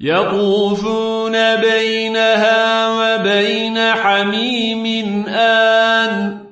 يطوفون بينها وبين حميم آن.